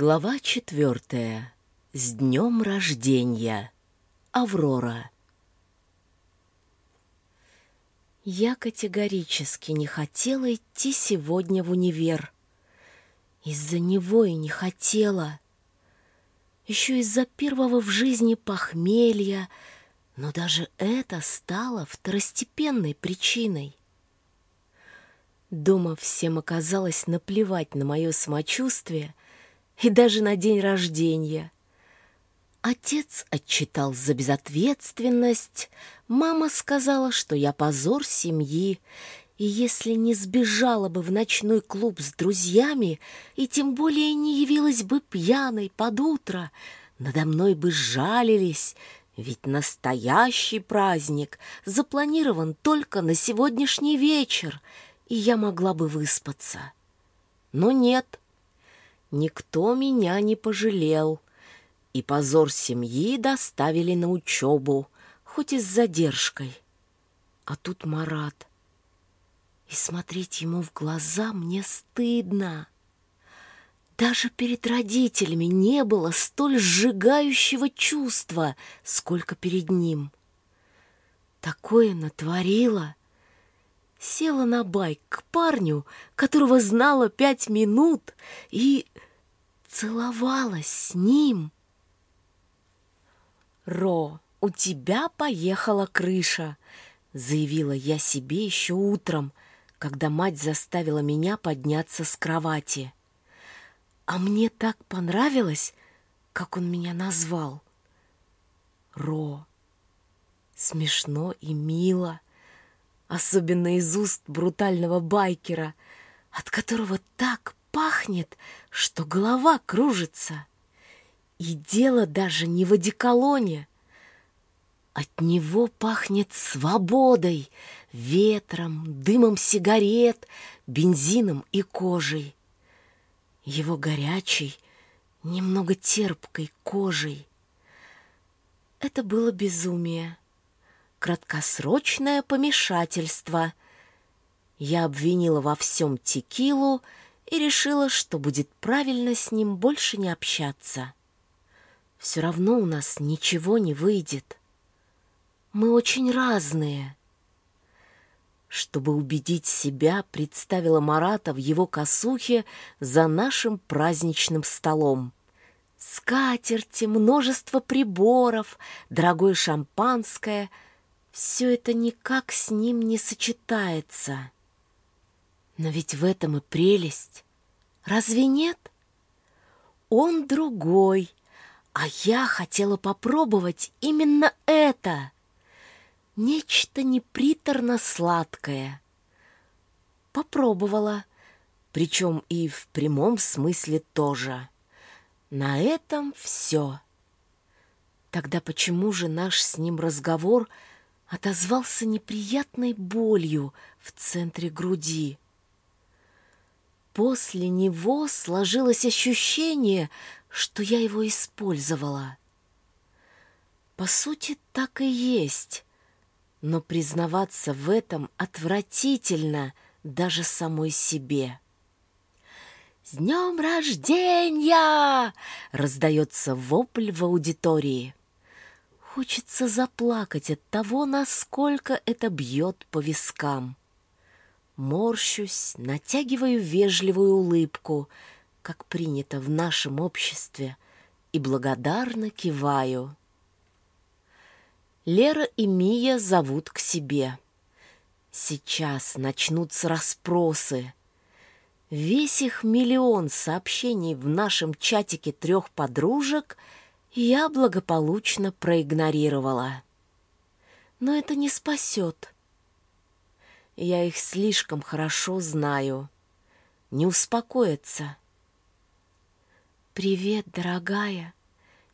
Глава четвертая. С днем рождения. Аврора. Я категорически не хотела идти сегодня в универ. Из-за него и не хотела. Еще из-за первого в жизни похмелья, но даже это стало второстепенной причиной. Дома всем оказалось наплевать на мое самочувствие и даже на день рождения. Отец отчитал за безответственность, мама сказала, что я позор семьи, и если не сбежала бы в ночной клуб с друзьями и тем более не явилась бы пьяной под утро, надо мной бы жалились, ведь настоящий праздник запланирован только на сегодняшний вечер, и я могла бы выспаться. Но нет, никто меня не пожалел, и позор семьи доставили на учебу, хоть и с задержкой. А тут Марат. И смотреть ему в глаза мне стыдно. Даже перед родителями не было столь сжигающего чувства, сколько перед ним. Такое натворила. Села на байк к парню, которого знала пять минут, и целовалась с ним. «Ро, у тебя поехала крыша», — заявила я себе еще утром, когда мать заставила меня подняться с кровати. А мне так понравилось, как он меня назвал. Ро. Смешно и мило, особенно из уст брутального байкера, от которого так пахнет, что голова кружится. И дело даже не в одеколоне. От него пахнет свободой, ветром, дымом сигарет, бензином и кожей его горячей, немного терпкой кожей. Это было безумие, краткосрочное помешательство. Я обвинила во всем текилу и решила, что будет правильно с ним больше не общаться. Все равно у нас ничего не выйдет. Мы очень разные. Чтобы убедить себя, представила Марата в его косухе за нашим праздничным столом. Скатерти, множество приборов, дорогое шампанское — все это никак с ним не сочетается. Но ведь в этом и прелесть. Разве нет? Он другой, а я хотела попробовать именно это — нечто неприторно-сладкое. Попробовала, причем и в прямом смысле тоже. На этом все. Тогда почему же наш с ним разговор отозвался неприятной болью в центре груди? После него сложилось ощущение, что я его использовала. По сути, так и есть но признаваться в этом отвратительно даже самой себе. «С днем рождения!» — раздается вопль в аудитории. Хочется заплакать от того, насколько это бьет по вискам. Морщусь, натягиваю вежливую улыбку, как принято в нашем обществе, и благодарно киваю. Лера и Мия зовут к себе. Сейчас начнутся расспросы. Весь их миллион сообщений в нашем чатике трех подружек я благополучно проигнорировала. Но это не спасет. Я их слишком хорошо знаю. Не успокоятся. «Привет, дорогая!»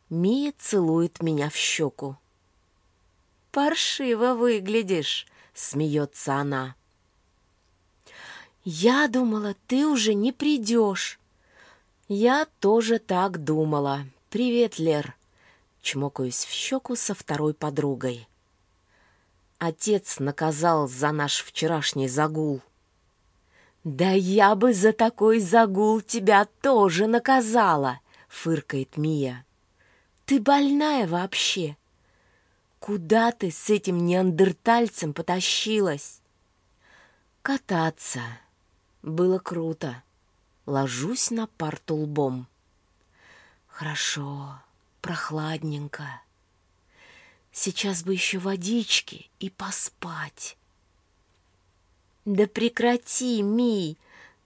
Мия целует меня в щеку паршиво выглядишь», — смеется она. «Я думала, ты уже не придешь». «Я тоже так думала. Привет, Лер». Чмокаюсь в щеку со второй подругой. Отец наказал за наш вчерашний загул. «Да я бы за такой загул тебя тоже наказала!» — фыркает Мия. «Ты больная вообще? Куда ты с этим неандертальцем потащилась?» «Кататься. Было круто. Ложусь на парту лбом. Хорошо, прохладненько. Сейчас бы еще водички и поспать». «Да прекрати, Мий!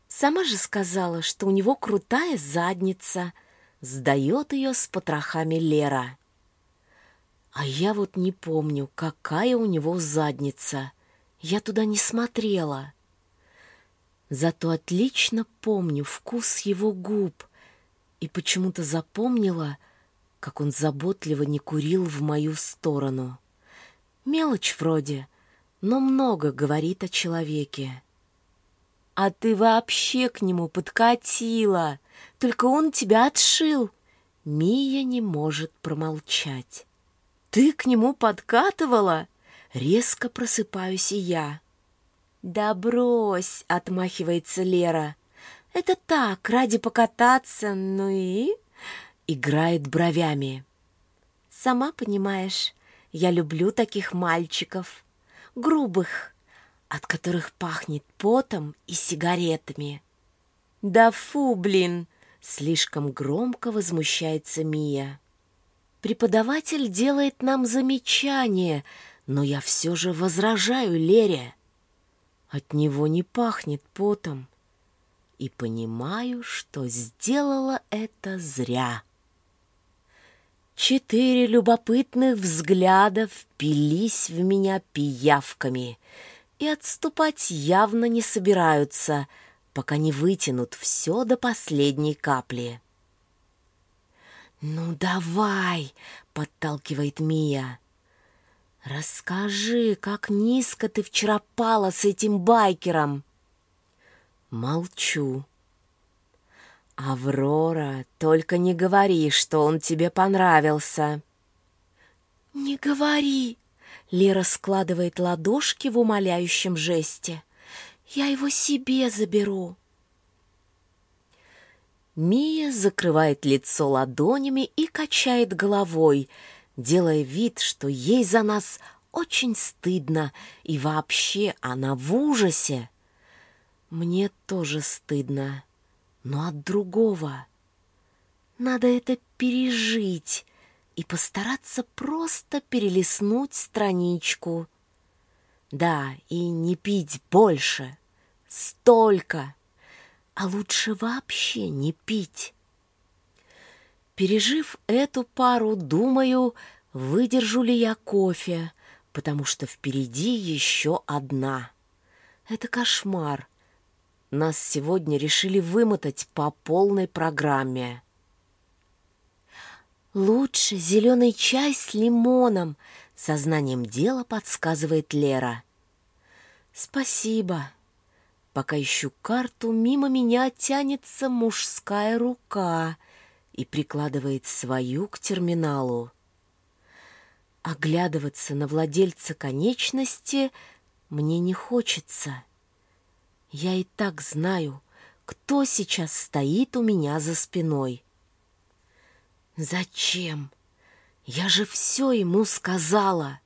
Сама же сказала, что у него крутая задница!» Сдает ее с потрохами Лера. А я вот не помню, какая у него задница. Я туда не смотрела. Зато отлично помню вкус его губ и почему-то запомнила, как он заботливо не курил в мою сторону. Мелочь вроде — но много говорит о человеке. А ты вообще к нему подкатила, только он тебя отшил. Мия не может промолчать. Ты к нему подкатывала? Резко просыпаюсь и я. Да брось, отмахивается Лера. Это так, ради покататься, ну и... Играет бровями. Сама понимаешь, я люблю таких мальчиков грубых, от которых пахнет потом и сигаретами. «Да фу, блин!» — слишком громко возмущается Мия. Преподаватель делает нам замечание, но я все же возражаю Лере. От него не пахнет потом. И понимаю, что сделала это зря. Четыре любопытных взгляда впились в меня пиявками и отступать явно не собираются, пока не вытянут все до последней капли. «Ну давай!» — подталкивает Мия. «Расскажи, как низко ты вчера пала с этим байкером!» Молчу. «Аврора, только не говори, что он тебе понравился!» «Не говори!» — Лера складывает ладошки в умоляющем жесте. «Я его себе заберу!» Мия закрывает лицо ладонями и качает головой, делая вид, что ей за нас очень стыдно, и вообще она в ужасе. Мне тоже стыдно но от другого. Надо это пережить и постараться просто перелистнуть страничку. Да, и не пить больше, столько, а лучше вообще не пить. Пережив эту пару, думаю, выдержу ли я кофе, потому что впереди еще одна. Это кошмар — нас сегодня решили вымотать по полной программе. «Лучше зеленый чай с лимоном», — сознанием дела подсказывает Лера. «Спасибо». Пока ищу карту, мимо меня тянется мужская рука и прикладывает свою к терминалу. Оглядываться на владельца конечности мне не хочется. Я и так знаю, кто сейчас стоит у меня за спиной. Зачем? Я же все ему сказала.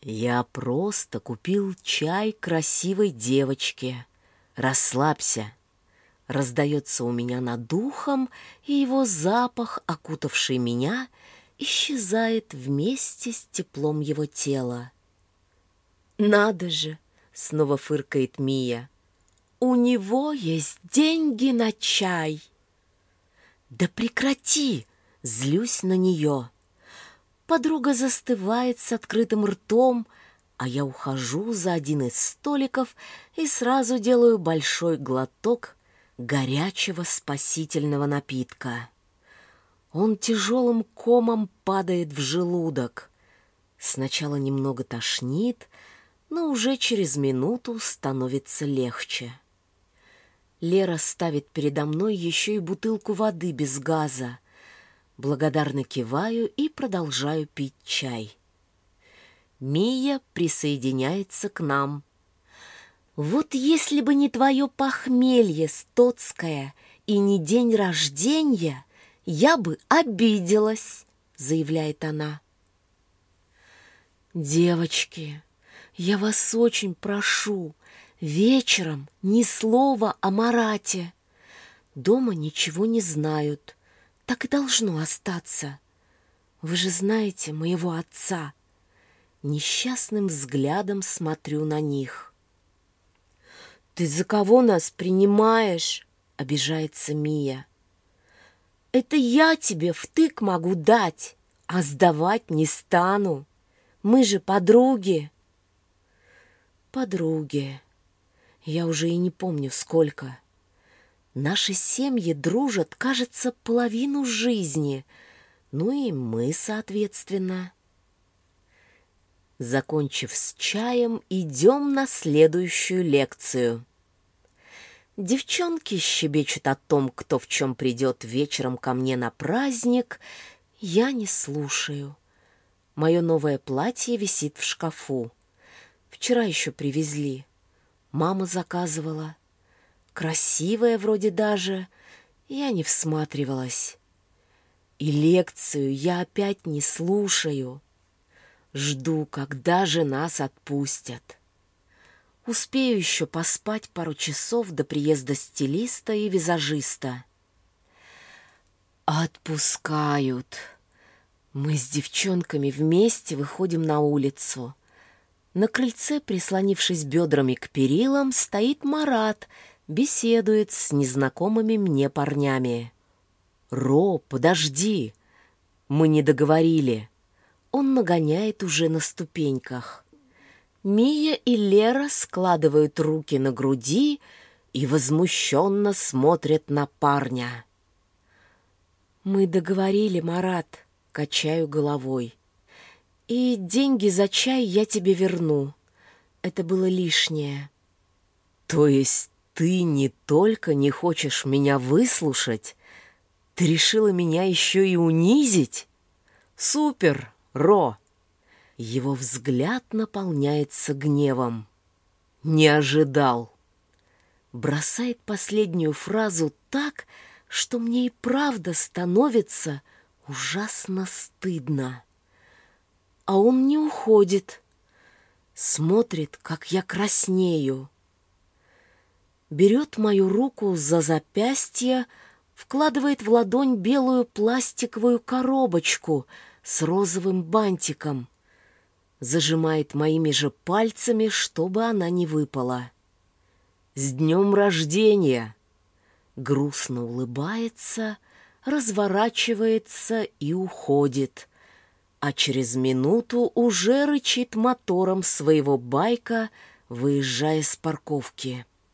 Я просто купил чай красивой девочке. Расслабься. Раздается у меня над духом, и его запах, окутавший меня, исчезает вместе с теплом его тела. Надо же! Снова фыркает Мия. У него есть деньги на чай. Да прекрати! Злюсь на нее. Подруга застывает с открытым ртом, а я ухожу за один из столиков и сразу делаю большой глоток горячего спасительного напитка. Он тяжелым комом падает в желудок. Сначала немного тошнит, но уже через минуту становится легче. Лера ставит передо мной еще и бутылку воды без газа. Благодарно киваю и продолжаю пить чай. Мия присоединяется к нам. Вот если бы не твое похмелье стоцкое и не день рождения, я бы обиделась, заявляет она. Девочки, я вас очень прошу, вечером ни слова о Марате. Дома ничего не знают, так и должно остаться. Вы же знаете моего отца. Несчастным взглядом смотрю на них. «Ты за кого нас принимаешь?» — обижается Мия. «Это я тебе втык могу дать, а сдавать не стану. Мы же подруги». «Подруги. Я уже и не помню, сколько. Наши семьи дружат, кажется, половину жизни. Ну и мы, соответственно». Закончив с чаем, идем на следующую лекцию. Девчонки щебечут о том, кто в чем придет вечером ко мне на праздник. Я не слушаю. Мое новое платье висит в шкафу. Вчера еще привезли. Мама заказывала. Красивое вроде даже. Я не всматривалась. И лекцию я опять не слушаю. Жду, когда же нас отпустят. Успею еще поспать пару часов до приезда стилиста и визажиста. Отпускают. Мы с девчонками вместе выходим на улицу. На крыльце, прислонившись бедрами к перилам, стоит Марат, беседует с незнакомыми мне парнями. «Ро, подожди! Мы не договорили!» Он нагоняет уже на ступеньках. Мия и Лера складывают руки на груди и возмущенно смотрят на парня. «Мы договорили, Марат», — качаю головой. «И деньги за чай я тебе верну. Это было лишнее». «То есть ты не только не хочешь меня выслушать, ты решила меня еще и унизить? Супер, Ро!» Его взгляд наполняется гневом. «Не ожидал!» Бросает последнюю фразу так, что мне и правда становится ужасно стыдно. А он не уходит. Смотрит, как я краснею. Берет мою руку за запястье, вкладывает в ладонь белую пластиковую коробочку с розовым бантиком — зажимает моими же пальцами, чтобы она не выпала. «С днем рождения!» Грустно улыбается, разворачивается и уходит, а через минуту уже рычит мотором своего байка, выезжая с парковки.